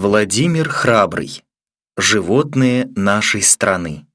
Владимир Храбрый. Животные нашей страны.